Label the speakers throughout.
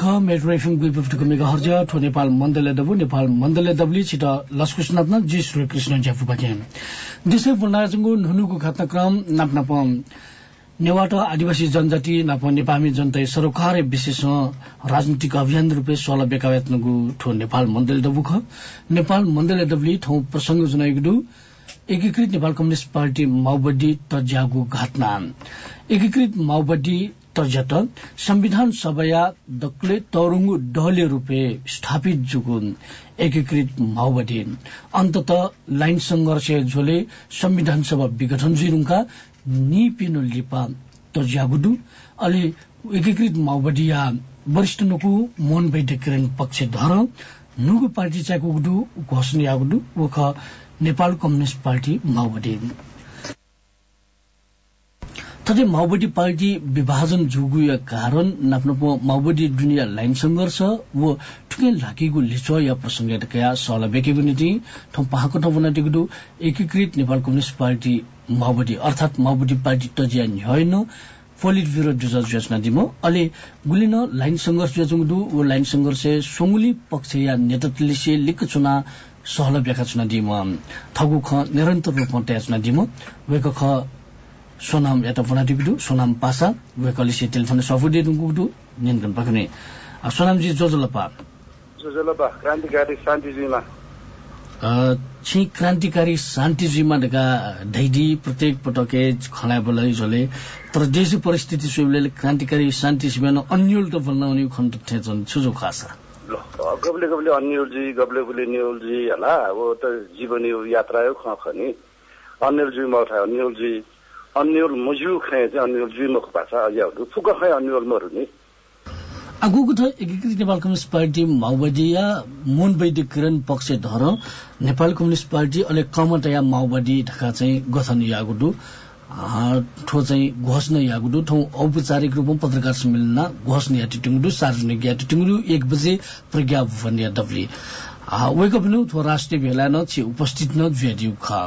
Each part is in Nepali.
Speaker 1: शिख मेट्रो एफएम गुइपुफ्टुको मेगा हर्ज ठो नेपाल मन्दले दबु नेपाल मन्दले दबली छिट लस्कुस्नात्न जी श्री कृष्ण ज्याफु बजे देशै बुलनाजंगु नुनुको घटनाक्रम नाप नाप नेवाट आदिवासी जनजाति नाप नेपामी जनता सरोकार विशेष राजनीतिक अभियान रूपे सोह्र बेकावेतनगु ठो नेपाल मन्दले दबु ख। नेपाल मन्दले दबली ठौ प्रसंग जुनाइगु एकीकृत नेपाल कम्युनिस्ट पार्टी माओवादी तज्यागु घटना। एकीकृत माओवादी तर्जत संविधान सभा दक्ले तरुङ्गु डहले रूपे स्थापित जुगुन एकीकृत माओवादी अन्तत लाइन संघर्ष झोले संविधान सभा विघटन जुरुङका निपिनो लिपा तर्ज्यागुडु अलि एकीकृत माओवादी वरिष्ठ नुकु मोहन वैद्य पक्ष धर नुगु पार्टी चाहेको गुडु घोषणा यागुडु वख नेपाल कम्युनिस्ट पार्टी माओवादी तथै माओवादी पार्टी विभाजन जुगुया कारण नाप्नो माओवादी दुनिया लाइन संघर्ष व ठुके लाकीगु लिचो या प्रसंग कया बेकेगु नीति ठौ पाहाको ठौ बनाटिगु एकीकृत नेपाल कम्युनिस्ट पार्टी माओवादी अर्थात माओवादी पार्टी तजिया न्हयन पोलिट ब्युरो जुज योजना दिमो। अले गुलिन लाइन संघर्ष जोजुङदु व लाइन संघर्ष सोंगुली पक्ष या नेतृत्वले लिक चुना सहल ब्याखा चुना दिमो। थगु ख निरन्तर रूपमा त्याचुना दिमो। वेक ख Sonam eta fona dibidu sonam pasa we kalisi telefone sofude dungudu nyen kan pakne sonam ji जोजलपा।
Speaker 2: जोजलपा क्रान्तिकारी शान्तिजीमा।
Speaker 1: छि क्रान्तिकारी शान्तिजीमा ढका ढैडी प्रत्येक पटके खला बोलै झोले। तर देश परिस्थिति सुबले क्रान्तिकारी शान्ति सिमेन अन्यल त बोल्न उनी खण्ड ठेचन छुजो खासा।
Speaker 2: गबले गबले अन्यलजी गबले गबले न्युलजी होला वो त जीवन यात्रा हो ख खनि। अन्यलजी म उठा अन्यलजी। अन्यल खाए चाहिँ अन्यल जुइमक
Speaker 1: थ एकीकृत नेपाल कम्युनिस्ट पार्टी माओवादी या मोन वैदिक किरण पक्ष धर नेपाल कम्युनिस्ट पार्टी अले कमटया माओवादी ढका चाहिँ गठन यागुडु ठो चाहिँ घोषणा यागुडु ठौ औपचारिक रूपमा पत्रकार सम्मेलन घोषणा या टिटुङडु सार्वजनिक या टिटुङडु एक बजे प्रज्ञा भवन या डब्ली वेकअप नु थो राष्ट्रिय भेला न छि उपस्थित न जुयादिउ ख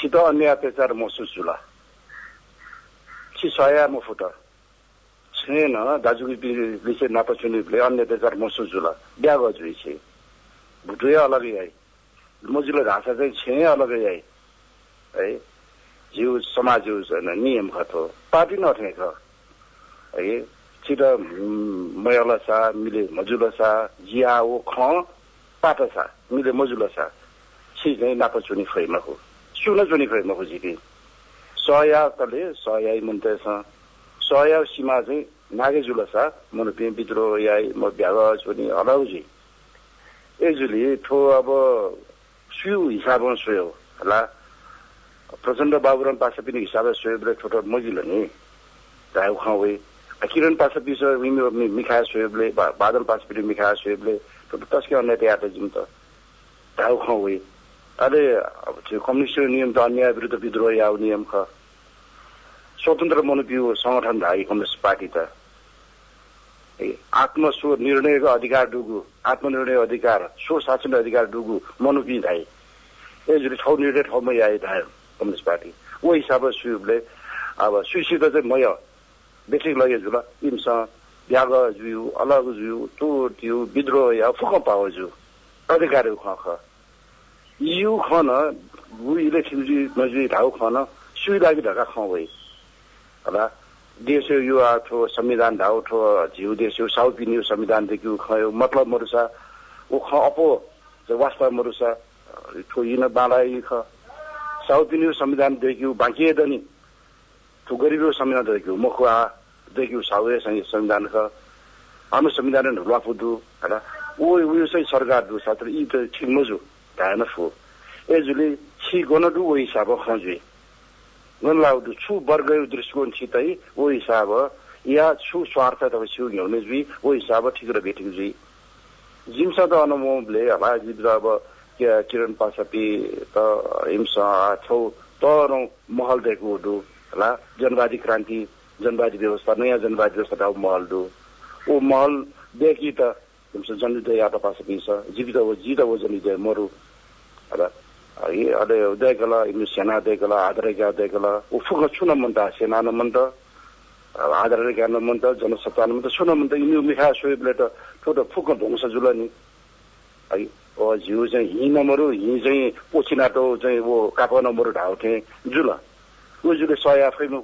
Speaker 1: छिटो
Speaker 2: अन्य अत्याचार महसुस जुला छि सया म फुट छैन दाजुको विषय नापचुनिले अन्य अत्याचार महसुस जुला बिहा गजुई छे भुटुए अलगै आइ मजुलो घाँसा चाहिँ छे अलगै आइ है जिउ समाज नियम खथो पार्टी नथे ख है छिटो मयला मिले मजुलो सा जिया ओ ख पाटा मिले मजुलो सा छि चाहिँ नापचुनी खैमा हो जुनि खै म खुजिकी सया तले सया मुन्तेछ सया सीमा चाहिँ नागे जुलसा मन पे बिद्रो याई म ब्याग छुनि हलाउजी ए जुली ठो अब सुयु हिसाबमा सोयो होला प्रचण्ड बाबुराम पासा पनि हिसाबले सोयो बले ठोटो मजिलो नि। धाउ खावे किरण पासा पिस मिखाया सोयोबले बादल पासा पनि मिखाया सोयोबले ठोटो तस्के अन्य त्यात जिम त धाउ खावे अरे कम्युनिस्ट नियम त अन्याय विरुद्ध विद्रोह या नियम ख स्वतन्त्र मनोपियो सङ्गठन धाई कम्युनिस्ट पार्टी त। आत्म स्व निर्णयको अधिकार डुगु आत्मनिर्णय अधिकार स्व शासन अधिकार डुगु मनोपी धाई। यसरी ठाउँ निर्णय ठाउँमै आए धायो कम्युनिस्ट पार्टी। ओ हिसाबले सुले अब सुसित चाहिँ मय बेठिक लगे जुल इमसँग ब्याग जुयु अलग जुयु तो त्यो विद्रोह या फुक पाओ जु अधिकार ख यु खन इले छिउजी नजुई ढाउ खन लागि ढका खाउ होला देश यो आठो संविधान ढाउ ठो झिउ देश साउ पिन्यु संविधान देखिउ खयो मतलब मरुसा ओ ख अपो वास्तव मरुसा ठोइन बाँडाइ ख। साउदिनी संविधान देखियो बाँकी दनि। ठु गरिबो संविधान देखियो मखुआ देखियो साउए संविधान ख। हाम्रो संविधान हुलाफुदु होइन ओ उयो चाहिँ सरकार दु सात्र यी त ठिक मजु गनदु ओ हिसाब खजुए गन लाउदु छु वर्ग दृष्टिकोण छि तै ओ हिसाब या छु स्वार्थ त छु ओ हिसाब ठिक र त अनुभवले होला अब किरण त छौ तर महल दिएको दु होला जनवादी क्रान्ति जनवादी व्यवस्था नयाँ जनवादी व्यवस्था महल दु ओ महल देखि त जनित या त छ जीवित हो जित हो जनित मरु त सेना न मन त आदरेगा न मन त जनसत्ता न मन त छुन मन त इनु मिखा सोइबले त ठोटो फुक ढोङ्स जुल नि है जिउ चाहिँ हि नमरु हि चाहिँ पोछि नाटो चाहिँ वो काप नमरु ढाउथे जुल वो जुले सय आफैमा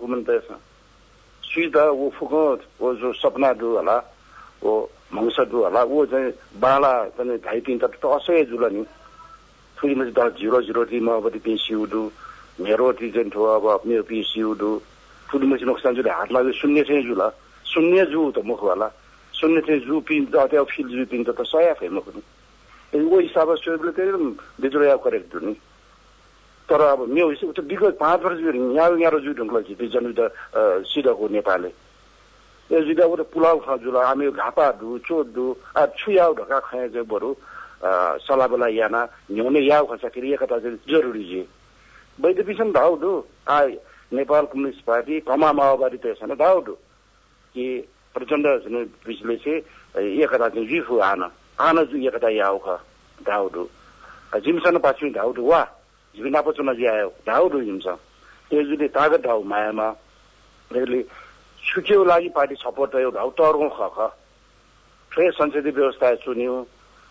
Speaker 2: सुई त वो फुक वो जो सपना दु होला वो मंस दु होला वो चाहिँ बाला चाहिँ तिन त असय जुल थुइमा चाहिँ जिरो जिरो टी माओवादी पिसिउडु मेरो टी चाहिँ ठो अब मेरो पिसिउडु ठुलो मसी नोक्सान जुले हात लाग्यो शून्य चाहिँ जुल शून्य जु त मुखवाला शून्य चाहिँ जु पिन त त्यो फिल जु पिन त सय आफै मुख नि वो हिसाब सोएबले चाहिँ बिजुलो करेक्ट नि तर अब मेरो हिसाब त विगत पाँच वर्ष यहाँ यहाँ जु ढुङ्गला जिते जनयुद्ध सिधको नेपालले यो जिल्लाको त पुलाउ खा जुल हामी घापा दु चोट दु आ छुयाउ ढका खाए बरु याउ खसाखेरि एकता चाहिँ जरुरी जे। वैद्य पिछन धाउदु आ नेपाल कम्युनिस्ट पार्टी कमा माओवादी त छैन धाउदु कि प्रचण्ड पिछले एकता चाहिँ जिफु आन आन जु एकता याउ ख धाउदु जिमसन पाछु धाउदु वा झिबिना पचुन ज्यायो धाउदु जिमस त्यो जुले तागत धाउ मायामा यसले सुक्यो लागि पार्टी सपोर्ट यो धाउ तर्गौँ ख ख। फ्रेस संसदीय व्यवस्था चुन्यो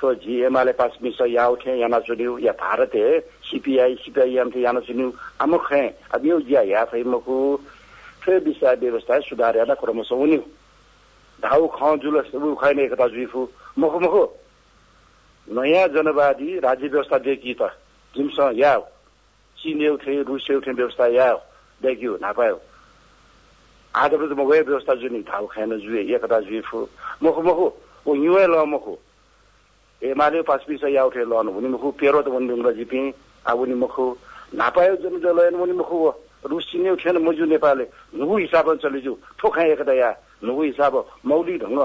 Speaker 2: तो जी एमाले पास मिस या उठे या ना चुन्यू या भारत है सीपीआई सीपीआईएम थे या ना चुन्यू अमुक है। अब यो जिया या फै मकु फिर विषय व्यवस्था सुधार या क्रमशः उन्यू। धाउ सबु खैने एकता जुइफु। मखु मखु। नयाँ जनवादी राज्य व्यवस्था देखि त जिम्स या चीन एउथे रुस एउथे व्यवस्था या देखियो नापायो। आधा त मगो व्यवस्था जुनि धाउ खाएन जुए एकता जुइफु। मखु मखु। ओ युए ल मखु। Woni ngla jipi a woni mkhu napayo jनु जलयन woni mkhu रुसी ने उठेन मजु नेपालले। नुगु हिसाबमा चलिजु ठोखा या। नुगु हिसाब मौलिक ढङ्ग।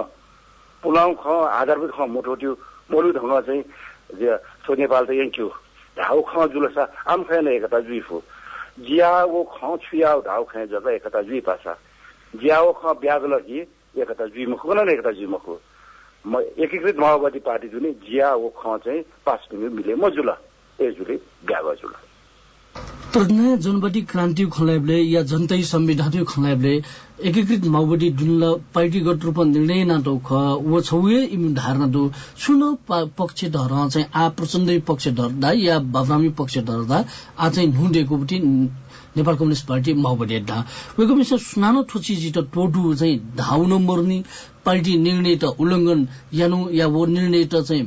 Speaker 2: पुलाउ ख आधारभूत ख मोटो त्यो मौलिक ढङ्ग चाहिँ छो नेपाल त यङ्क्यु ढाउ ख जुलसा। आम खैन एकता जुइफु जिया वो ख छुया ढाउ खै जगा एकता जुइ पासा जिया वो ख ब्याज लगी एकता जुइ मुखु। न एकता जुइ मुखु? एकीकृत माओवादी पार्टी जुन जिया ओ ख चाहिँ पास मिले। मजुला ए जुले ब्याग जुला।
Speaker 1: तर नयाँ जनवादी क्रान्ति खलाइबले या जनतै संविधान खलाइबले एकीकृत माओवादी जुनला पार्टीगत रूपमा निर्णय नाटो ख वो छौए इम धारणा दो। सुन पक्ष धर चाहिँ आ प्रचण्ड पक्ष धर्दा या बाबरामी पक्ष धर्दा आ चाहिँ ढुँडेको नेपाल कम्युनिस्ट पार्टी माओवादी ढा वेको मिस सुनानो थोची जित टोटु चाहिँ धाउन मर्ने पार्टी निर्णय त उल्लङ्घन यानु या वो निर्णय त चाहिँ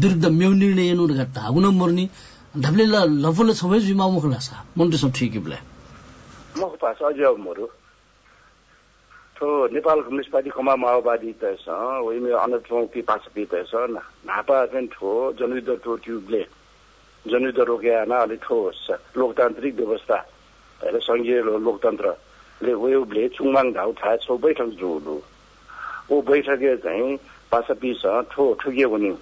Speaker 1: विरुद्ध मेउ निर्णय यानु धाउन मर्ने ढाब्ले लफल सबै जिमा मुखला सा मन्टु सब ठीक बिले
Speaker 2: मुख पास अझ मरु। थो नेपाल कम्युनिस्ट पार्टी कमा माओवादी त छ ओइमे अनथौ पि पास पि त छ नापा चाहिँ ठो जनयुद्ध टो ट्युबले जनयुद्ध रोकेन अलिक ठोस लोकतान्त्रिक व्यवस्था होइन सङ्घीय लोकतन्त्रले वेबले चुङमाङ धाउ थाहा छौ बैठक जोडु ओ बैठके चाहिँ पासा पिस ठो ठुकियो भने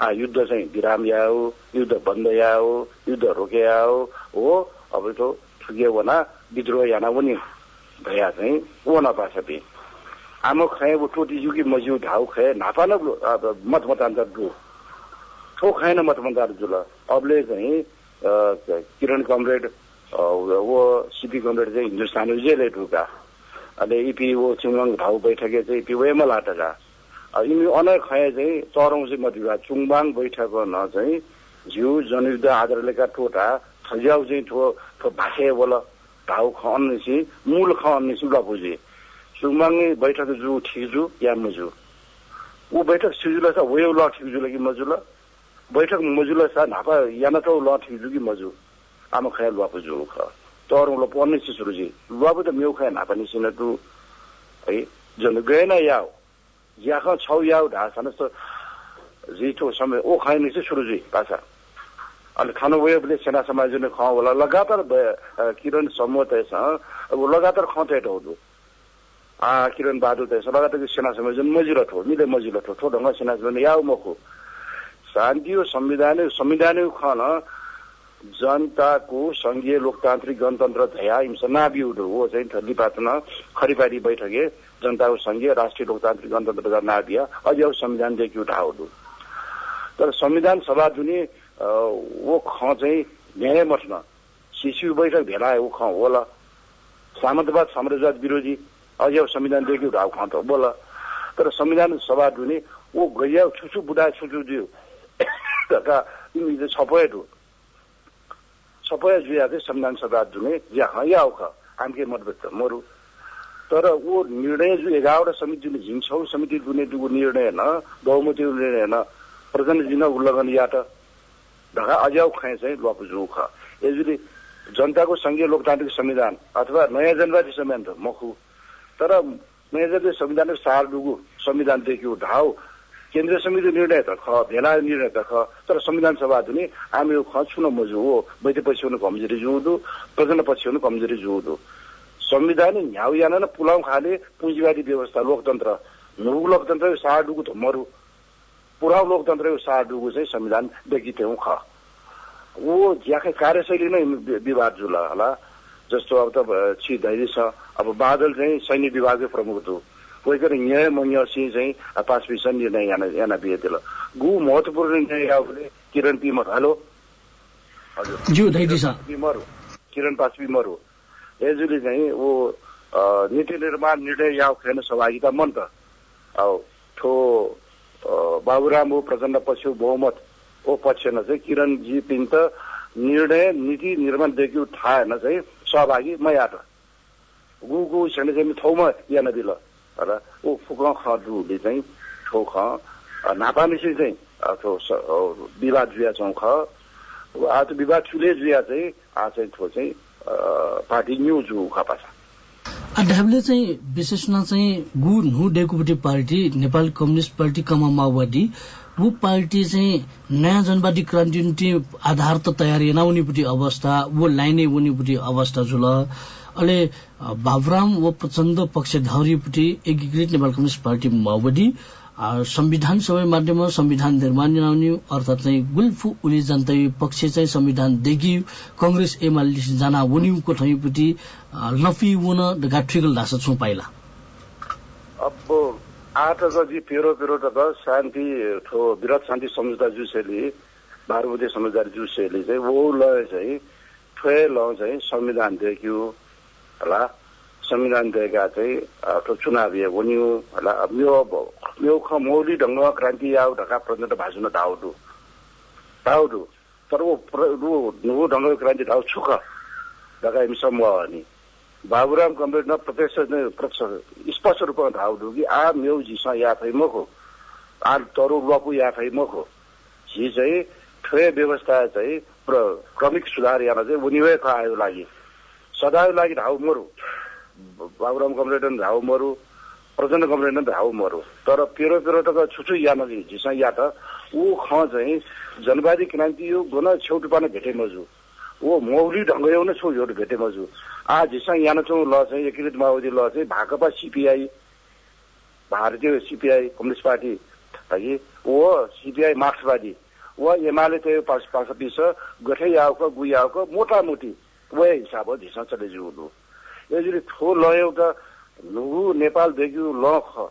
Speaker 2: आ युद्ध चाहिँ विराम याओ युद्ध बन्द याओ युद्ध रोके आओ हो अब त ठुकियो भना विद्रोह याना पनि भया चाहिँ ओ नपासा पि आमो खाए वो टोटी जुकी मज्यू ढाउ खाए नापा न मत मतान्तर डु ठो खाएन मत मतान्तर जुल। अबले चाहिँ किरण कमरेड वो सिपी कमरेड चाहिँ हिन्दुस्तान उजेले ढुका। अनि इपी वो चुङमाङ भाउ बैठके चाहिँ इपी वेमा लाटका यिनी अनेक खय चाहिँ चरौँ चाहिँ मतिवा चुङबाङ बैठक न चाहिँ झिउ जनयुद्ध आधारलेका टोटा थज्याउ चाहिँ ठो ठो भाषे बोल भाउ ख अन्नेसी मूल ख अन्नेसी लपुजे चुङबाङ बैठक जु ठिक जु या मुजु ऊ बैठक सिजुला छ वेउ ल ठिक जुल कि मजुल बैठक मजुला सा नापा ल ठिक जुगी मजु आमा खया लुवापु जु ख। तर ल पन्ने सुरुजी लुवापु त मेउ खया नापा निसिन तु है जन गएन याओ याख छौ याओ ढासन त जिठो समय ओ खाइ निसे सुरुजी पासा अनि खानु गयो भने सेना समाज ने ख होला। लगातार किरण समूह त अब लगातार खते हो आ किरण बहादुर त लगातार सेना समाज मजिलो ठो मिले मजिलो ठो ठो ढंग सेना समाज याओ मखो। शान्ति संविधान संविधान खन। जनताको संघीय लोकतान्त्रिक गणतन्त्र धया हिंसा नाबिउडो हो चाहिँ थली खरिपारी बैठके जनताको संघीय राष्ट्रिय लोकतान्त्रिक गणतन्त्र नाबिया अझै अब संविधान देखि उठाउडो तर संविधान सभा जुनि वो ख चाहिँ धेरै मठन सिसियु बैठक भेला ऊ ख होला। सामन्तवाद साम्राज्यवाद विरोधी अझै अब संविधान देखि उठाउ ख त बोल तर संविधान सभा जुनि ओ गइया छुछु बुढा छुछु दियो का छपयटु छपय जुया चाहिँ संविधान सभा जुने ज्या या औख आमके मतभेद मरु तर ऊ निर्णय जो एघारवटा समिति जुन झिङछौ समिति जुने जो निर्णय न बहुमती निर्णय न प्रजन जिन उल्लङ्घन या त ढका अज्याउ खाए चाहिँ लप जुख यसले जनताको संघीय लोकतान्त्रिक संविधान अथवा नयाँ जनवादी संविधान त मखु तर नयाँ जनवादी संविधानको सार डुगु संविधान देखियो ढाउ केन्द्रीय समिति निर्णय त ख भेला निर्णय त ख तर संविधान सभा मजु हो वैद्य पक्ष हुनु कमजोरी जुहुदो प्रजन पक्ष हुनु कमजोरी जुहुदो संविधान यान न पुलाउ खाले पुँजीवादी व्यवस्था लोकतन्त्र। नुगु लोकतन्त्र साडुगु त मरु पुराउ लोकतन्त्रको साडुगु चाहिँ संविधान देखिथ्यौँ ख। ऊ ज्याखे कार्यशैली नै विवाद जुल होला। जस्तो अब त छि धैर्य छ। अब बादल चाहिँ सैन्य विभागकै प्रमुख थियो कोही न्याय मंगसी चाहिँ पाँच विषय निर्णय याना याना बिहेदिल गु महत्वपूर्ण निर्णय आउने किरण पिमर हेलो
Speaker 1: हजुर
Speaker 2: पिमर किरण पास पिमर हो एजुले चाहिँ वो नीति निर्माण निर्णय याव खेन सहभागिता मन त ठो बाबुराम हो प्रचण्ड पक्ष बहुमत ओ पक्ष न चाहिँ किरणजी पिन त निर्णय नीति निर्माण देखि थाहा चाहिँ सहभागी मैया त गु गु छैन चाहिँ थौमा याना दिल र ऊ फुक खले चाहिँ ठो ख नापामिसी चाहिँ थो विवाद जुया चौँ ख आज विवाद चुले जुया चाहिँ आ चाहिँ थो चाहिँ पार्टी न्यु जु खपा छ
Speaker 1: ढाबले चाहिँ विशेषमा चाहिँ गु नु डेकुपटी पार्टी नेपाल कम्युनिस्ट पार्टी कमा माओवादी वो पार्टी चाहिँ नयाँ जनवादी क्रान्ति आधार त तयारी नहुनेपट्टि अवस्था वो लाइने उनीपट्टि अवस्था जुल अहिले बाबुराम व प्रचण्ड पक्षधारीपट्टि एकीकृत नेपाल कम्युनिस्ट पार्टी माओवादी संविधान सभा माध्यममा संविधान निर्माण जनाउने अर्थात् चाहिँ गुल्फु उली जनता पक्ष चाहिँ संविधान देखि कंग्रेस एमाले जाना उनीको ठाउँपट्टि लफी उन गाठिगल ढाँसा छु पाइला।
Speaker 2: अब आठ जी पेरो पेरो त शान्ति ठो विराट शान्ति सम्झौता जुसेली भारतीय समझदारी जुसेली चाहिँ वो लय चाहिँ ठोए ल चाहिँ संविधान देखियो संविधान दिएका चाहिँ चुनाव हुन्यो होला म्यो म्यो मौली ढङ्ग क्रान्ति आऊ ढका प्रचण्ड भाषण धाउडु धाउडु तर ऊ ढङ्ग क्रान्ति धाउ छुक ढका हिम समूह नि बाबुराम कम्प्लेट न प्रत्यक्ष स्पष्ट रूपमा धाउडु कि आ म्यौ झिसा या फै मखो आ तरु लपु या फै मखो झि चाहिँ ठे व्यवस्था चाहिँ क्रमिक सुधार याना चाहिँ उनीवे आयो लागि सदाको लागि धाउ मरु। बाबुराम कमरेडन धाउ मरु प्रचण्ड कमरेडन धाउ मरु। तर पेरो पेरो त छुछु या नदी झिसा या त ऊ ख चाहिँ जनवादी क्रान्ति यो गुन छेउटु पाने भेटे मजु। ओ मौली ढङ्ग यो न छौ एउटा भेटे मजु। आ झिसा यान छौ ल चाहिँ एकीकृत माओवादी ल चाहिँ भाकपा सिपिआई भारतीय सिपिआई कम्युनिस्ट पार्टी है ओ सिपिआई मार्क्सवादी। व एमाले त्यो पास पिस गठै आएको गुई आएको मोटामोटी वय हिसाब हो झिसा चले जुलु यसरी ठो ल एउटा लु नेपालदेखि ल ख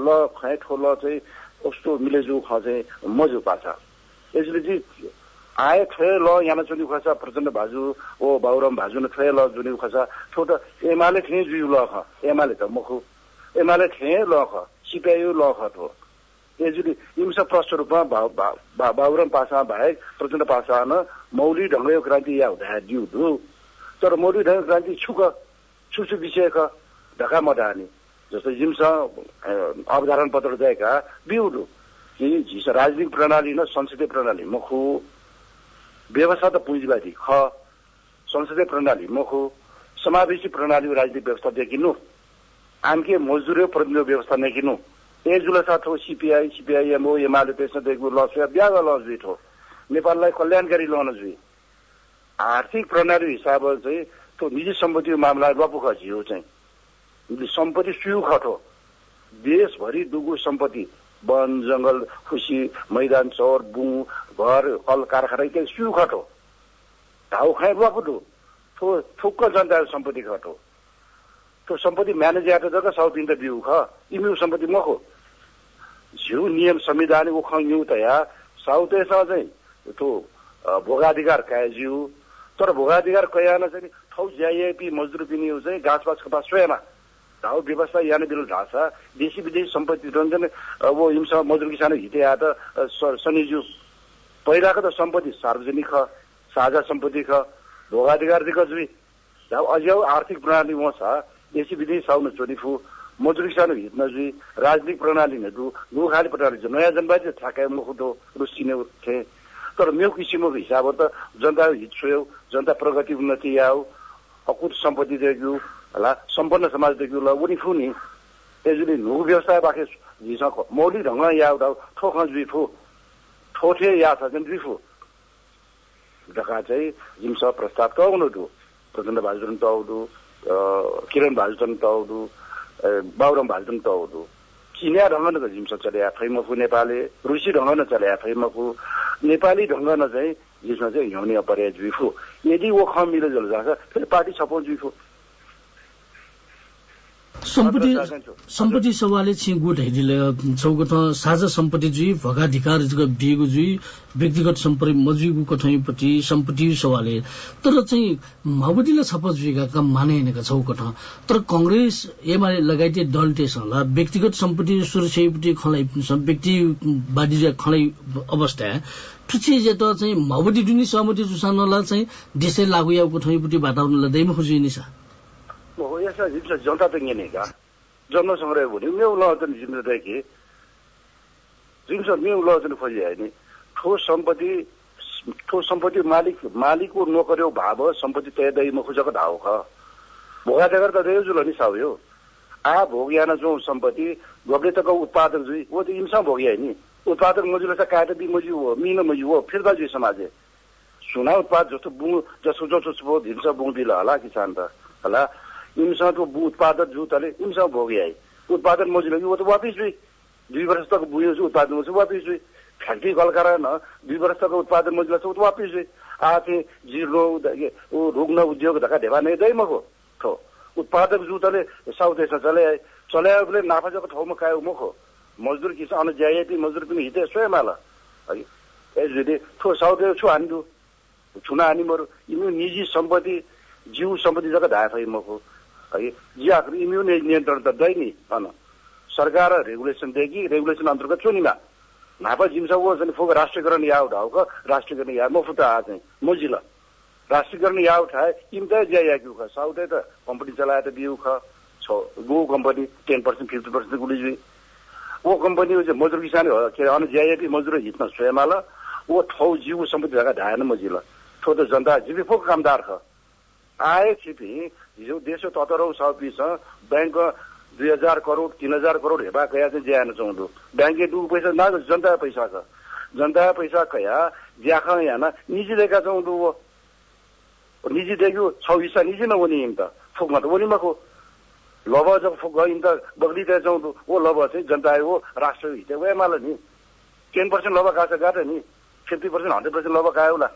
Speaker 2: ल खाए ठो ल चाहिँ कस्तो मिलेजु ख चाहिँ मजु पाछ। यसले चाहिँ आए ठे ल यहाँ चुनि खसा प्रचण्ड भाजु ओ बाबुराम भाजु न ठे ल जुनि खसा ठो त एमाले ठे जुयु ल ख एमाले त मुखु। एमाले ठे ल ख सिपिआई ल ख ठो। यसरी इम्स प्रष्ट रूपमा बाबुराम पासा बाहेक प्रचण्ड पासा न मौली ढङ्गयो क्रान्ति या हुँदा दिउ तर मौली ढङ्ग क्रान्ति छुक छुछु विषय ख ढका मटानी जस्तो जिम्स अवधारण पत्र दिएका बिउडु कि राजनीतिक प्रणाली न संसदीय प्रणाली मुखु। व्यवस्था त पुँजीवादी ख। संसदीय प्रणाली मुखु। समावेशी प्रणाली राजनीतिक व्यवस्था देखिनु। आमके मजदुर प्रतिनिधि व्यवस्था नकिनु एक जुलाई साथ हो सिपिआई सिपिआइएम हो एमाले त्यसमा देखिनु लस ब्याग लस हो नेपाललाई कल्याणकारी लहन जुई आर्थिक प्रणाली हिसाब चाहिँ त्यो निजी सम्पत्तिको मामला लपुख झियो चाहिँ सम्पत्ति सुयु खटो देशभरि दुगु सम्पत्ति वन जङ्गल खुसी मैदान चौर बुङ घर कल कारखाना इत्यादि सुयु खटो ढाउ खाइ लपुटो थो थुक्क जनताको सम्पत्ति खटो त्यो सम्पत्ति म्यानेज यात्र जग्गा साउथ इन्ड बिउ ख। इम्यु सम्पत्ति मखो झिउ नियम संविधान उख यु तया साउथ चाहिँ त्यो भोगाधिकार कायजिउ तर भोगाधिकार कयान चाहिँ ठौ ज्याइएपी मजदुर पिनी चाहिँ पास कपास स्वयमा ढाउ व्यवस्था यान बिल ढाँसा। देशी विदेशी सम्पत्ति रञ्जन अब हिमसँग मजदुर किसान हिते त शनिज्यू पहिलाको त सम्पत्ति सार्वजनिक ख साझा सम्पत्ति ख भोगाधिकार दिएको जुई अझ आर्थिक प्रणाली म छ। देशी विदेशी साउन चोरिफु मजदुर किसान हित नजुई राजनीतिक प्रणाली नदु प्रणाली नयाँ जनवादी थाकाय मुखुदो रुसिने थे तर मेरो किसिमको हिसाब त जनता हित छोयो जनता प्रगति उन्नति आऊ अकुत सम्पत्ति देखियो होला सम्पन्न समाज देखियो ल उनी फु नि त्यसले नुगु व्यवसाय बाखे झिसँग मौलिक ढङ्ग या ठोख जुइफु ठोठे या छ जुइ फु। ढका चाहिँ जिम्स प्रस्ताव त आउनु दु प्रचण्ड भाजुन त आउँदु किरण त आउँदु बाबुराम भाजुन त आउँदु चिनिया ढङ्ग न जिम्स चल्या नेपाली रुसी ढङ्ग न चल्या फैमकु नेपाली ढङ्ग न चाहिँ चाहिँ हिउँने अपरे जुइफु यदि वो खम मिले जल जान्छ फेरि पार्टी छपाउ जुइफु
Speaker 1: सम्पत्ति सम्पत्ति सभाले छि गुट हेरिले चौगठ साझा सम्पत्ति जुई भगाधिकार दिएको जुई व्यक्तिगत सम्पत्ति मजुइको कठैपट्टि सम्पत्ति सभाले तर चाहिँ माओवादीले छपा जुइका काम माने हिँडेका चौकठ तर कंग्रेस एमाले लगायत दल टेसला व्यक्तिगत सम्पत्ति सुरक्षापट्टि खलाइ व्यक्तिवादी खलाइ अवस्था। ठुची जेत चाहिँ माओवादी दुनी सहमति जुसानलाई चाहिँ देशै लागु याको ठैपट्टि वातावरण लदैमा खोजिने छ
Speaker 2: यसा जिम्स जनता त का जन्म सङ्ग्रह भने मेउ लहजन जिम्स देखि जिम्स मेउ लहजन खोजे नि ठोस सम्पत्ति ठोस सम्पत्ति मालिक मालिकको नोकर्यो भाव सम्पत्ति तय दैमा खुजको धाउ ख भोगा जगर त देउ जुल नि साउयो आ भोगियान जो सम्पत्ति भोग्ने तक उत्पादन जुई वो त इम्सा भोगिया नि उत्पादन मजुर छ काट बि मजु हो मिन मजु हो फिर्ता जुई समाज सुना उत्पाद जस्तो बुङ जसो जसो धिन्छ बुङ दिल होला किसान त होला इमसँग उत्पादन जुतले इमसँग भोग्याए उत्पादन मजुर वो त वापिस हुई दुई वर्ष तक बुझ्यो छु उत्पादन मजुर वापिस हुई फ्याक्ट्री कलकारखाना दुई वर्ष तक उत्पादन मजुर छ वापिस हुई आथे जिरो ऊ रुग्न उद्योग धक्का ढेवा नै दै मखो ठो उत्पादक जुतले साउथ देशमा चलाए चलाए पनि नाफा जको ठाउँमा कायो मजदुर किसान ज्याएपी मजदुर पनि हिते स्वयंमाला। है एजुले ठो साउथ छु हानिदु। छुना हानि मरु यिनी निजी सम्पत्ति जीव सम्पत्ति जग्गा धाए मखो है। जियाको इम्युन नियन्त्रण त दैनी हन सरकार रेगुलेसन देखि रेगुलेसन अन्तर्गत चुनिमा नापा जिम्सा वो चाहिँ फुग राष्ट्रियकरण या उठाओ क राष्ट्रियकरण या म आ चाहिँ मोजिल राष्ट्रियकरण या उठाए इम त या ख साउटे त कम्पनी चलाए त बिउ ख छ go company ten percent fifty percent गुली वो कम्पनी चाहिँ मजदुर किसान के अरे अन ज्याएपी मजदुर हितमा स्वयमाल वो ठौ जिउ सम्पत्ति जग्गा ढाएन मजिल ठो त जनता जिबी फोक कामदार ख। आए छिपी हिजो देशो ततरौ छ पिस ब्याङ्क दुई हजार करोड तिन हजार करोड हेपा कया चाहिँ ज्यान चाउँदो। ब्याङ्के डु पैसा ना जनता पैसा छ। जनता पैसा कया ज्याख यहाँ निजी देखा चाउँदो वो निजी देख्यो छ हिस्सा निजी नहुने त। फुकमा त वनिमा खो। लब जब फुक गइन् त बग्लिँदै चाउँदो। ओ लब चाहिँ जनता हो राष्ट्र हिते वेमाल नि टेन पर्सेन्ट लब काछ गाट नि। फिफ्टी पर्सेन्ट हन्ड्रेड पर्सेन्ट लब कायो होला।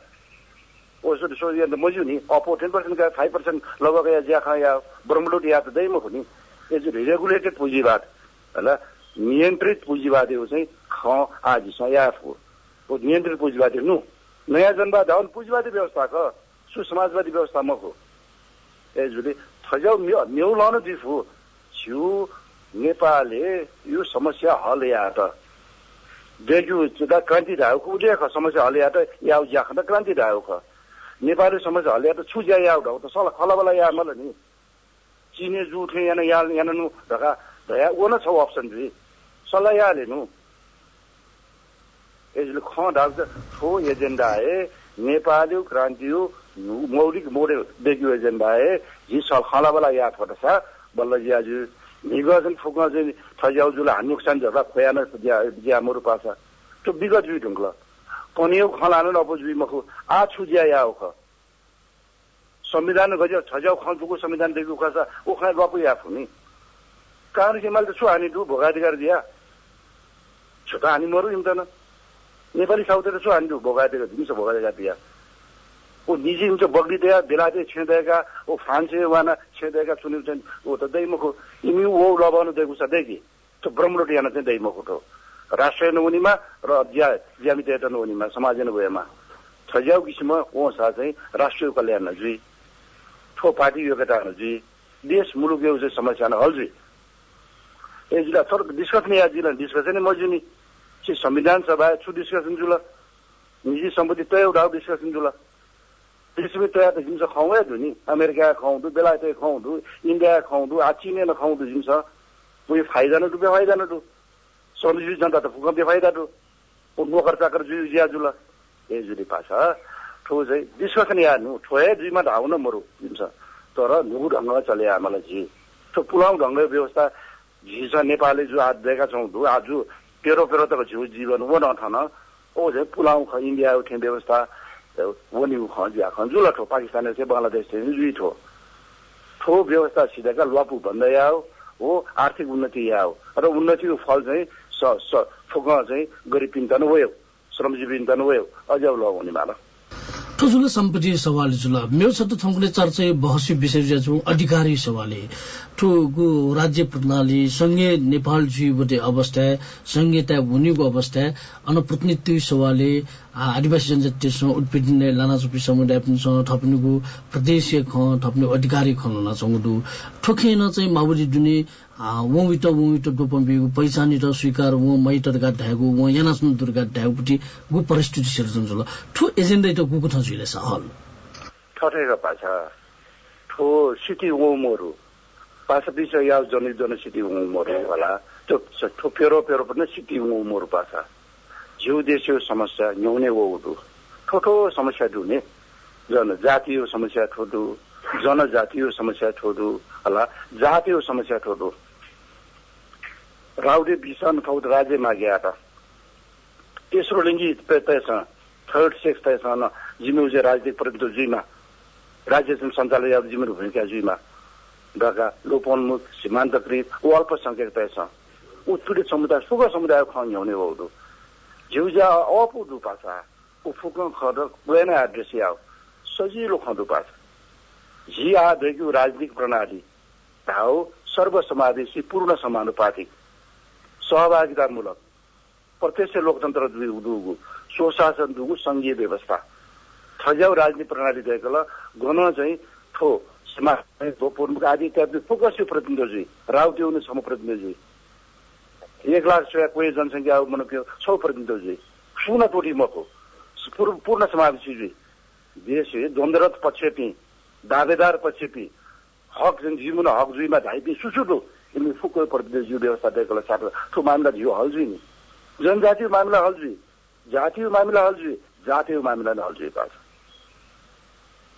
Speaker 2: ओ सो या मजु नि। अपो टेन पर्सेन्ट का फाइभ पर्सेन्ट लगभग या ज्या खा या ब्रह्मलुट या त दैमा हो नि। यो रेगुलेटेड पुँजीवाद होला नियन्त्रित पुँजीवादी हो चाहिँ ख आज या हो। नियन्त्रित पुँजीवादी नु नयाँ जनवाद हन पुँजीवादी व्यवस्था ख। सुसमाजवादी व्यवस्था म हो। एजुले थजाउ मेउ लाउन दिफु छु नेपालले यो समस्या हल या त। देखियो क्रान्ति धाएको उठे समस्या हल या त या ज्या त क्रान्ति धाएको नेपाली समस्या हल्या त छु ज्या या उठाउ त सला खलाबला या मलाई नि। चिने जुठे यहाँ यहाँ यहाँ नु ढका धया ओ न छ अप्सन जुई सल्लाह या नु यसले ख ढाक्छ ठो एजेन्डा है नेपाली क्रान्ति हो मौलिक मोडेल देखियो एजेन्डा है झि खलाबला याद पर्छ बल्ल ज्याजु निगजन फुक चाहिँ ठज्याउ जुला हान्नु नुकसान झर्दा खोयान ज्या मरु पाछ त्यो बिगत जुइ ढुङ्क्ल पनियो खलान मखु। आ छु या ख संविधान गज्यो छज्याउ खजुको संविधान देखियो खस ओ खा गपु या फुनि। कारण के मैले त छु हानि दु भोगाधिकार दिया। छुटा हानि मरु इम्तन। नेपाली साउतिर छु हानि दु भोगाधिकार दिन्छ भोगाधिकार दिया। ओ निजी हुन्छ बग्दिदिया बेलाते छेदेका ओ फ्रान्से वाना छेदेका चुनिउ ओ त दैमखो इमि ओ लबाउनु दिएको छ देखि त्यो ब्रह्मलोट याना चाहिँ दैमखो ठो राष्ट्रिय नहुनेमा र ज्या ज्यामित नहुनेमा समाज नभएमा छज्याउ किसिम ओ सा चाहिँ राष्ट्रिय कल्याण जुई ठो पार्टी योग्यता जुई देश मुलुक यो चाहिँ समस्या न हल्जुई ए जिल्ला थोर डिस्कसन या जिल्ला डिस्कसन मजुनी। छि संविधान सभा छु डिस्कसन जुल। निजी सम्पत्ति तय उठाउ डिस्कसन जुल। पृथ्वी तयार त जिनिस खुवाउँदै धुनी अमेरिका खुवाउँदु बेलायत खुवाउँदु इन्डिया खुवाउँदु आ चिने न खुवाउँदु जिनिस उयो फाइदा न डुबे फाइदा न सन्दुजी जनता त फुक बेफाइदा डु नोकर चाकर जुइ ज्या जुल ए जुली पाछ ठो चाहिँ डिस्कसन या नु ठोए जुइमा ढाउ न मरु जिनिस तर नुगु ढङ्ग चले आमालाई झि ठो पुलाउ ढङ्ग व्यवस्था झिस नेपालले जो आज दिएका छौँ धु आज पेरो पेरो त झिउ जीवन वो नठन ओ चाहिँ पुलाउ ख इन्डिया उठे व्यवस्था वनी ज्या जुल ठो पाकिस्तान चाहिँ बङ्गलादेश चाहिँ जुई ठो ठो व्यवस्था सिधेका लपु भन्दै आयो हो आर्थिक उन्नति या हो र उन्नतिको फल चाहिँ स स फुक चाहिँ गरिब पिन्ता नभयो श्रमजीवी पिन्ता नभयो अझ ल हुने माला।
Speaker 1: ठुलो सम्पत्ति सवाल जुल मेरो छ त थङ्कुने चर्चा बहसी विषय अधिकारी सवाले ठुगु राज्य प्रणाली सँगै नेपाल जुइबटे अवस्था संहिता हुनेको अवस्था अनप्रतिनिधि सवाले आदिवासी जनजातिसँग उत्पीडन लाना चुपी समुदाय पनि छ थप्नुको प्रदेशीय ख थप्ने अधिकारी खनाउन चाहँदु ठोकेन चाहिँ माओवादी दुने वमिट वमिट डोपम्बीको पहिचानी र स्वीकार व मैटर गाड्ढाएको व यानासन दुर्गा ढाउपट्टि गु परिस्थिति सिर्जन जुल ठो एजेन्डा त ठाउँ जुइले हल
Speaker 2: ठठेका पाछा ठो सिटी वमहरू बिच या जन सिटी वमहरू होला। त्यो ठो फेरो फेरो पनि सिटी वमहरू पाछा झिउ देशियो समस्या न्याउने वौडु ठोठो समस्या ढुने। जनजातीय समस्या ठोडु जनजातीय समस्या ठोडु होला। जातीय समस्या ठोडु राउडे भीषण फौज राज्य मागे त तेस्रो लिङ्गी तयस थर्ड सेक्स तयस न। जिम्मेउजे राजनीतिक प्रतिनिधि जुइमा राज्य सञ्चालन या जिम्मेवारी भूमिका जुइमा ढका लोपोन्मुख सीमान्तकृत ऊ अल्पसङ्ख्यक तयस ऊ पीडित समुदाय सुख समुदाय खुवाउने हुने हो झिउजा अपु डुपाछ ऊ फुक्न खड पुरानो एड्रेस या सजिलो खडुपाछ झी आ देखियो राजनीतिक प्रणाली। धाउ सर्वसमावेशी पूर्ण समानुपातिक। सहभागितामूलक। प्रत्यक्ष लोकतन्त्र दुगु स्वशासन दुगु सङ्घीय व्यवस्था। थज्याउ राजनीति प्रणाली दिएकोला गन चाहिँ थो सीमा प्रमुख आदि त्यहाँ फोकस प्रतिनिधि राउटे हुने सम प्रतिनिधि एक लाख रुपियाँ कोही जनसङ्ख्या मनको सौ प्रतिनिधि सुन टोटी मको पूर्ण समावेशी देश द्वन्द्वरत पक्षपी दावेदार पक्षपी हक जीवन हक जुईमा धाइपी सुसुटो यिनी फुको प्रतिनिधि व्यवस्था दिएकोलाई साथ ठु मामिला झिउ हल्जुई नि जनजातीय मामिला हल्जुई जातीय मामिला हल्जुई जातीय मामिला नै हल्जुई पार्छ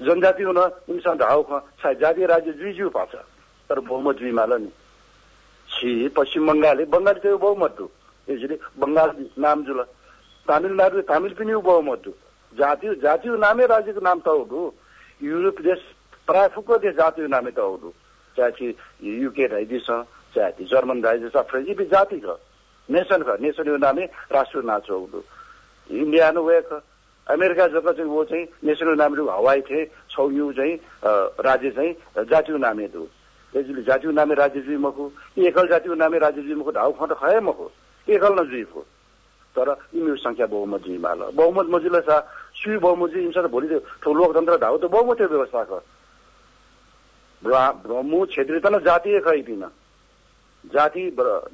Speaker 2: जनजाति हुन यिनीसँग ढाउ ख सायद जातीय राज्य जुई जिउ पार्छ तर बहुमत जुइमाला नि। छि पश्चिम बङ्गाल बङ्गाली त्यो बहुमत हो। यसरी बङ्गाल नाम जुल। तामिलनाडु तामिल पनि बहुमत हो। जातीय जातीय नामै राज्यको नाम त हो। युरोप देश प्रायः फुक्को देश जातीय नामै त हो। चाहे युके राइदिछ चाहे जर्मन राइदिछ फ्रेन्च भी जाति ख नेसन ख नेसन यो नामै राष्ट्रिय नाच हो। इन्डिया वे ख अमेरिका जग्गा चाहिँ वो चाहिँ नेसनल नाम हवाई थिए छौ यु चाहिँ राज्य चाहिँ जातीय नामै दु यसले जातीय नामे राज्य जुई मको एकल जातीय नामे राज्य जुई मको ढाउ खण्ड खए मको? एकल न जुइको तर यिनीहरू संख्या बहुमत जुई माल। बहुमत मजुले छ सुई बहुमत जुई त भोलि ठुलो लोकतन्त्र ढाउ त बहुमत व्यवस्था ख ब्रह्मु क्षेत्रीय त न जातीय खैपिन जाति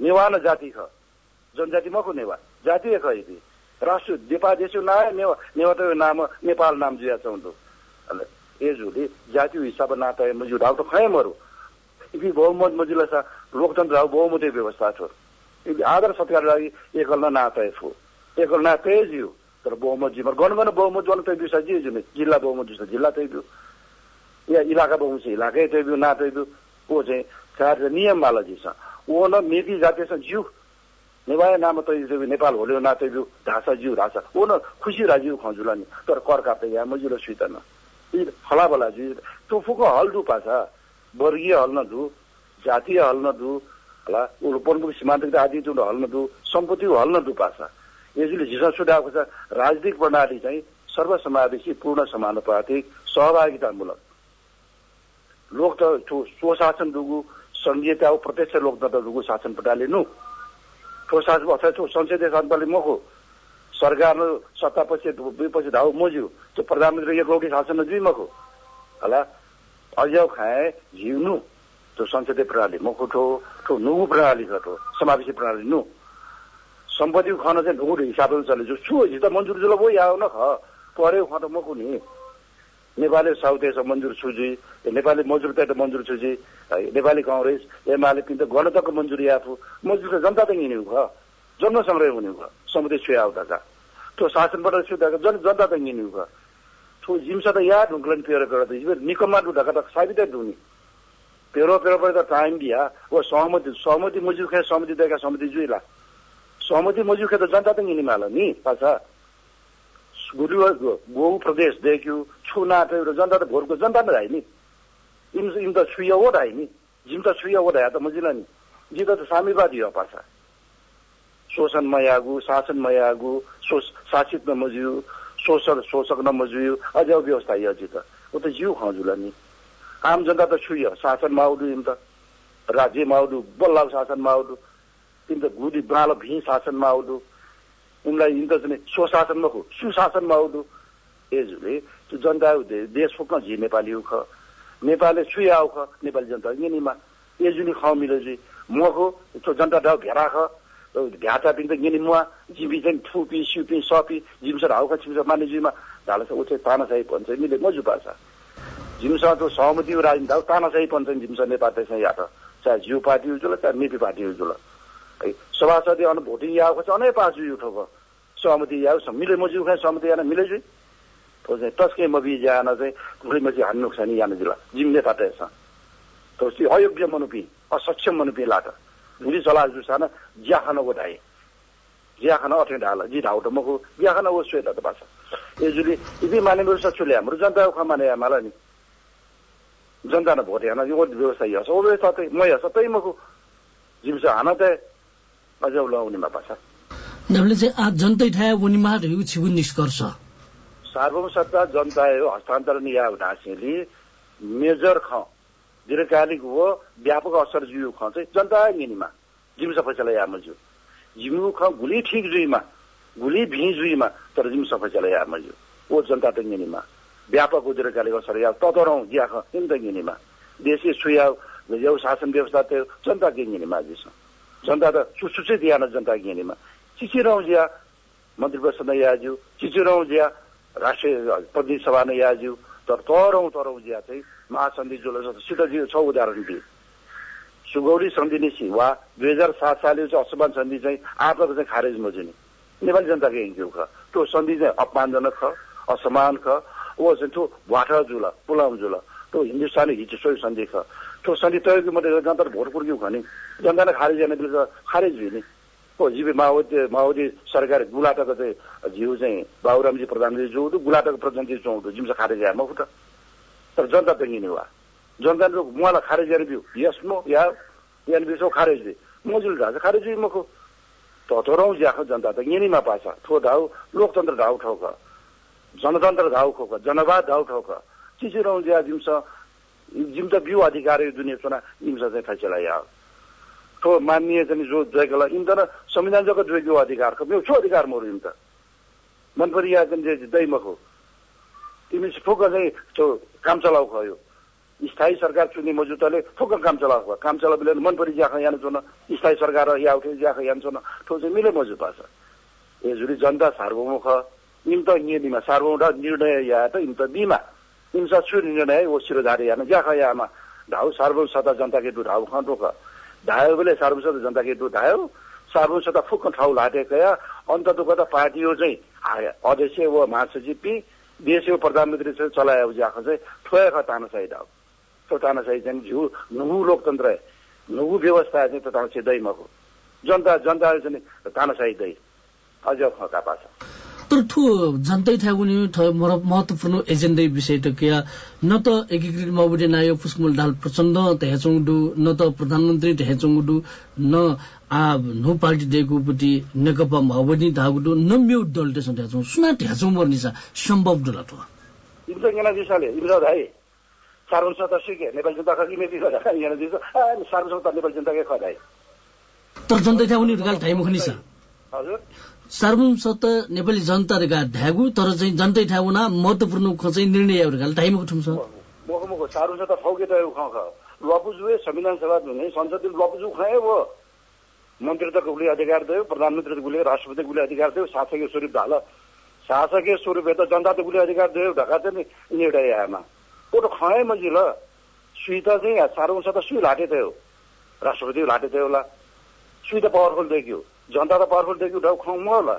Speaker 2: नेवा न जाति ख। जनजाति मको नेवा। जातीय खैपी राष्ट्र नेपाल देश ना नेवा नेवा त नाम नेपाल नाम जुया एजुले नाता मजु ढाउ त खै मरु इफी बहुमत मजिला छ लोकतन्त्र बहुमत व्यवस्था छ। आदर सत्कारलाई एकल नाता हो एकल ना तेजियो तर बहुमत गण गण बहुमत जन तै बिसा जी जुने जिल्ला बहुमत जुस जिल्ला तै बिउ। या इलाका बहुमत इलाकै तै बिउ ना तै बिउ ओ चाहिँ चार नियम वाला जी छ। ओ न मेपी जाते छ जिउ नेवाय नाम त नेपाल होल्यो ना तै बिउ ढासा जिउ ढासा ओ न खुसी राजिउ खजुला नि तर कर काट्दै या मजिलो सुइतन फला बला जी तो फुको हल दु पाछा वर्गीय हल न दु जातीय हल न दु होला उलपनको सीमान्तक आदि जुन हल न दु सम्पत्ति हल न दु पाछा यसले झिसा सुधाएको छ राजनीतिक प्रणाली चाहिँ सर्वसमावेशी पूर्ण समानुपातिक सहभागितामूलक लोक त स्वशासन दुगु संघीयता प्रत्यक्ष लोकतन्त्र दुगु शासन प्रणाली नु ठोसास अथवा संसदीय शासनपाली मको सरकार सत्तापछि पछि धाउ मोज्यू त्यो प्रधानमन्त्री एकलौटी शासन जुई मको होला अझ्याउ खाए झिउनु त्यो संसदीय प्रणाली मको ठो ठो नुगु प्रणाली छ ठो समावेशी प्रणाली नु सम्पत्ति खान चाहिँ ढुङ्गुर हिसाबले चले जो छु हिजो त मन्जुर जुल भयो आऊ न ख पऱ्यो खान म कुनी नेपाली साउथ एसिया मन्जुर छुजी नेपाली मजदुर त मन्जुर छुजी नेपाली काङ्ग्रेस एमाले पिन त गणतन्त्रको मन्जुरी आफू मजदुर त जनता त हिँड्यो ख जन्म सङ्ग्रह हुने ख समुदाय आउँदा त्यो शासनबाट छुट्याएको जन जनता त हिँड्यो ख ठो जिम्सा त या ढुङ्कलन पेरो गर्दा निकममा ढुढाका त साबित ढुनी पेरो पेरो पर त टाइम दिया। वो सहमति सहमति मजदुर खाए सहमति दिएका सहमति जुइला। सहमति मजु त जनता त निमाल नि पाछा गुरु गौ प्रदेश देख्यो छु नाट्यो जनता त भोरको जनता नै नि। इम इम त छुया हो ढाइ नि। जिम त छुया हो ढाया त मजिला नि। जित त सामीवादी हो पाछा। शोषण मयागु शासन मयागु शासित न मज्यू शोषण शोषक न मज्यू अझ व्यवस्था यो जित। ऊ त जिउ खजुला नि। आम जनता त छुयो शासन माउडु इम त। राज्य माउडु बल्लाउ शासन माउडु तिमी त गुदी ब्रालो भी शासनमा आउँदो उनलाई यिन त चाहिँ स्वशासनमा हो सुशासनमा आउँदो। एजुले त्यो जनता देश फुक्न झि नेपाली उख। नेपालले छुइ आउ ख नेपाली जनता। यिनीमा एजुनी खाउ मिलेजी मखो त्यो जनता डाउ घेरा ख। घ्याचा पिन त गिनी मुवा जिबी चाहिँ थुपी सिपी सपी जिमसर हाउका छिमसर माने जिमा। ढाला छ उठे तानासाही भन्छ मिले मजु पाछ। जिमसँग त्यो सहमति राजनीति तानासाही भन्छ जिमसा नेपाल त्यसमा याट चाहे जिउ पार्टी उजुल चाहे मेपी पार्टी उजुल सभासद अन भोटिङ याको छ अनै जुई उठो सहमति या मिले मजु खाए सहमति याना मिले जुई। तो चाहिँ टस्के मबी जान चाहिँ घुली मजी हान्नु छैन यान जिल्ला। जिम्ने पाटे छ। तो अयोग्य मनुपी असक्षम मनुपी लाट भुली चला जुसान ज्या खान गोठाए ज्या खान अठे ढाल जी ढाउट मको ज्या खान वो स्वेता त पाछ। जुली इबी माने मेरो सचुले हाम्रो जनता खा माने मलाई नि? जनता न भोट याना यो व्यवस्था यस ओ व्यवस्था त म यस तै मको जिम्स हान त अझ पाछ।
Speaker 1: हामीले चाहिँ आज जनतै रहेको छिगु निष्कर्ष।
Speaker 2: सार्वभौम सत्ता जनता हो हस्तान्तरण या ढाँसेले मेजर ख दीर्घकालिक हो व्यापक असर जिउ ख चाहिँ जनता निनीमा जिम सफैचला या मजु जिमु ख गुली ठिक जुइमा गुली भी जुइमा तर जिम सफैचला या मजु ओ जनता त निनीमा व्यापक हो दीर्घकालिक असर। या ततरौँ ज्या ख तिन त निनीमा देशे सुया यो शासन व्यवस्था त्यो जनता के जिस जनता त सुसूचित यान जनता गिनेमा चिचिरौँ ज्या मन्त्री परिषद नै याज्यू चिचिरौँ ज्या राष्ट्रिय प्रतिनिधि सभा नै याज्यू तर तरौँ तरौँ ज्या चाहिँ महासन्धि जो सिटजी छ उदाहरण दिए। सुगौरी सन्धि निसी वा दुई हजार सात सालले चाहिँ असमान सन्धि चाहिँ आफूको चाहिँ खारेज मजुनी। नेपाली जनताको हिँड्यो ख? त्यो सन्धि चाहिँ अपमानजनक ख असमान ख ऊ चाहिँ त्यो भुवाटा जुल पुलाउ जुल त्यो हिन्दुस्तानी हिचो सन्धि ख। त्यो सन्धि तय मात्रै जनता भोट पुर्क्यौँ भने जनता नै खारेज गर्ने बिल खारेज हुने हो जिबी माओवादी माओवादी सरकार गुलाटाको चाहिँ जिउ चाहिँ बाबुरामजी प्रधानमन्त्री जो गुलाटाको प्रधानमन्त्री चौधो जिम्स खारेज म त तर जनता त हिँड्ने वा जनता मलाई खारेज गर्ने बिउ म या यहाँ बिसो खारेज दे मजुल ढाँचा खारेज मको तथोरौँ ज्याखो जनता त यिनीमा पाछ ठो धाउ लोकतन्त्र धाउ ठाउक जनतन्त्र धाउ खोक जनवाद धाउ ठाउक चिचिरौँ ज्या जिम्स जिम त बिउ अधिकार दुनियाँ चुना इम्स चाहिँ फैसला या। ठो मान्य चाहिँ जो इम त संविधान जगत जोग्यो अधिकार खो मेरो छो अधिकार मोर त? मन परि या चाहिँ दैमको तिमी ठोक चाहिँ त्यो काम चलाउ खयो स्थायी सरकार चुन्ने मजुतले ठोक काम चलाउ भयो काम चलाउ बिले मन परि ज्याख यान चुन स्थायी सरकार या उठे ज्याख यान चुन ठो चाहिँ मिले मजु पाछ जुरी जनता सार्वभौम ख। इम त नियममा सार्वभौम निर्णय या त इम त बिमा इम्सा छु निर्णय ओ शिरोधारी यान ज्याख यामा ढाउ सार्वभौम सत्ता जनता के दु ढाउ खन्टो ख धायो बोले सार्वभौम सत्ता जनता दु धायो सत्ता फुक्क ठाउँ लाटेका अन्ततको त पार्टी हो चाहिँ अध्यक्ष व महासचिव पि देश प्रधानमन्त्री चाहिँ चलायो जाको चाहिँ ठोया तानाशाही दाउ त्यो तानाशाही चाहिँ झिउ नुगु लोकतन्त्र नुगु व्यवस्था चाहिँ त्यो तानाशाही दै मको जनता जनता चाहिँ तानाशाही दै। अझ खका पाछ।
Speaker 1: तर ठु जनतै थाहा हुने महत्वपूर्ण एजेन्डै विषय त क्या न त एकीकृत माओवादी नायक पुष्पमल दाल प्रचण्ड हेचौडु न त प्रधानमन्त्री हेचौडु न आ नो पार्टी डेकोपट्टि नेकपा माओवादी धागुडु न म्यौ दल त्यसो हेचौँ सुना हेचौँ मर्ने छ सम्भव डुला
Speaker 2: त इब्रा गेना दिसाले इब्रा धाइ सार्वजनिक सत्ता सिके नेपाल जनता खा इमे दिसा यहाँ दिसा सार्वजनिक सत्ता नेपाल जनताकै खदाइ
Speaker 1: तर जनता थाहा हुने ठाइमुख नि छ हजुर सत्ता नेपाली जनताहरूका ढ्यागु तर चाहिँ जनतै ठाउँना महत्वपूर्ण चाहिँ निर्णयहरूका टाइमको ठुम छ
Speaker 2: मको सार्वजनिक सत्ता ठौके त लपुजुए संविधान सभा हुने संसद लपुजु वो मन्त्री त गुले अधिकार दियो प्रधानमन्त्री गुले राष्ट्रपति गुले अधिकार दियो शासकीय स्वरूप ढाल। शासकीय स्वरूप त जनता त गुले अधिकार दियो ढका चाहिँ निर्णय आएमा। ओ त मजी ल। सुई त चाहिँ सार्वजनिक सत्ता सुई लाटे थियो राष्ट्रपति लाटे थियो होला। सुई त पावरफुल देखियो। जनता त पावरफुल देख्यो ढाउ खुवाउँ होला।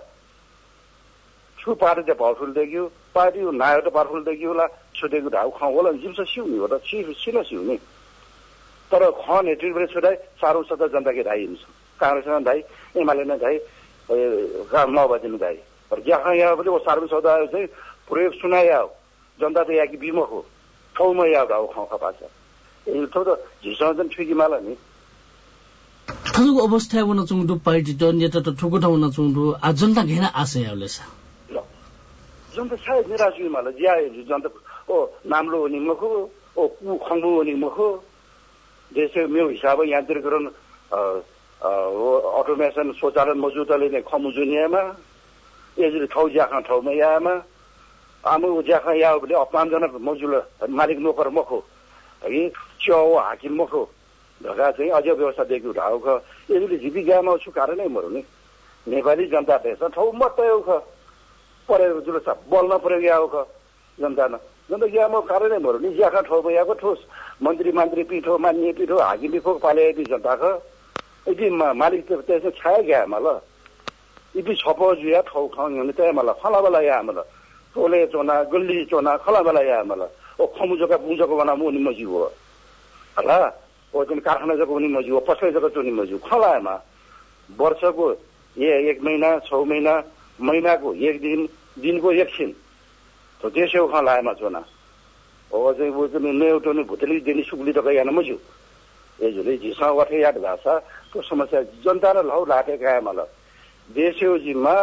Speaker 2: छु पार्टी चाहिँ पावरफुल देखियो पार्टी नायो त पावरफुल देखियो होला। छुटेको ढाउ खुवाउँ होला। जिम्स सिउने हो त छि सिन सिउने। तर ख नेतृत्वले छुटाइ साह्रो छ त जनताकै धाइ हुन्छ। काङ्ग्रेसमा धाइ एमाले नै धाइ माओवादी धाइ जहाँ यहाँ पनि सार्वजनिक सौदा चाहिँ प्रयोग सुनाया हो जनता त यहाँ कि विमुख हो। ठाउँमा यहाँ ढाउ त झिसँग चाहिँ ठुकी माला नि।
Speaker 1: ठुलो अवस्था हुन चुङ्डु पार्टी त नेता त ठुको ठाउँ हुन चुङ्डु आ जनता घेना आशय आवले छ
Speaker 2: जनता सायद निराश मला ज्या जनता ओ नाम्लो हो निमखो ओ कु खङ्गु हो। निमखो देशे मेरो हिसाब यहाँतिर गरन अटोमेसन स्वचालन मजुतले नै खमु जुनियामा यसरी ठाउँ ज्याखा ठाउँमा यामा आमु ज्याखा या अपमानजनक मजुल मालिक नोकर मखो है। च्याउ हाकिम मखो ढका चाहिँ अझ व्यवस्था देखि ढाउ ख। यसले जीविकामा छु कारणै मरु नि। नेपाली जनता देश ठाउँ मात्रै ख। परेको जुलुस बल्न पऱ्यो यहाँ ख। जनता न जनता कारणै मरु नि। ज्याखा ठाउँमा यहाँको ठोस मन्त्री मन्त्री पिठो मान्ने पिठो हाकिम पिठो पाले यदि जनता ख। यदि मालिक त्यसो छाया गया ल यदि छप जुया ठाउँ खाउँ हिँड्ने त्यहाँ मलाई खला बेला यहाँ मलाई टोले चोना गल्ली चोना खला बेला यहाँ मलाई ओ खमुजोका बुझोको बना मुनि मजी हो। होला। जुन कारखाना जग्गा पनि मज्यू पसलै जग्गा चुनी मज्यू खलाएमा वर्षको ए एक महिना छ महिना महिनाको एक दिन दिनको एकछिन तो देशो खलाएमा चोना। ओ चाहिँ वो जुन नेउटो नि भुतली दिने सुगली त गएन मज्यू ए झुले झिसा वठे याद भाषा त्यो समस्या जनता र लौ लाटे गए मलाई देशो जिम्मा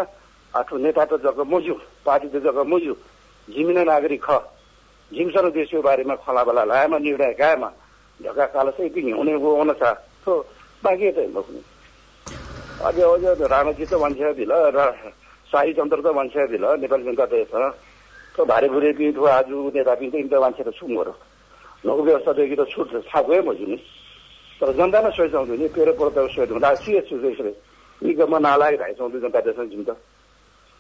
Speaker 2: आठो नेता त जग्गा मज्यू पार्टी त जग्गा मज्यू। झिमिना नागरिक ख। झिमसर देशको बारेमा खला बेला लाएमा निर्णय गाएमा ढका काल चाहिँ यति हिउँने गो छ तो बाँकी त हिँड्नु अझ अझ राणाजी त मान्छे भिल र शाही तन्त्र त मान्छे भिल नेपाली जनता देश त भारे भुरे पिठो आज नेता पिठ त मान्छे त छुमहरू नगु व्यवस्थादेखि त छुट थाहा गयो मजु नि तर जनता नै सोचाउँछु नि तेह्र पल्ट सोच हुँदा सिएस छु त्यसरी निगममा नालायक भाइ चौधरी जनता देश जिम्त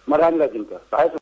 Speaker 2: म रानीलाई जिम्त भाइ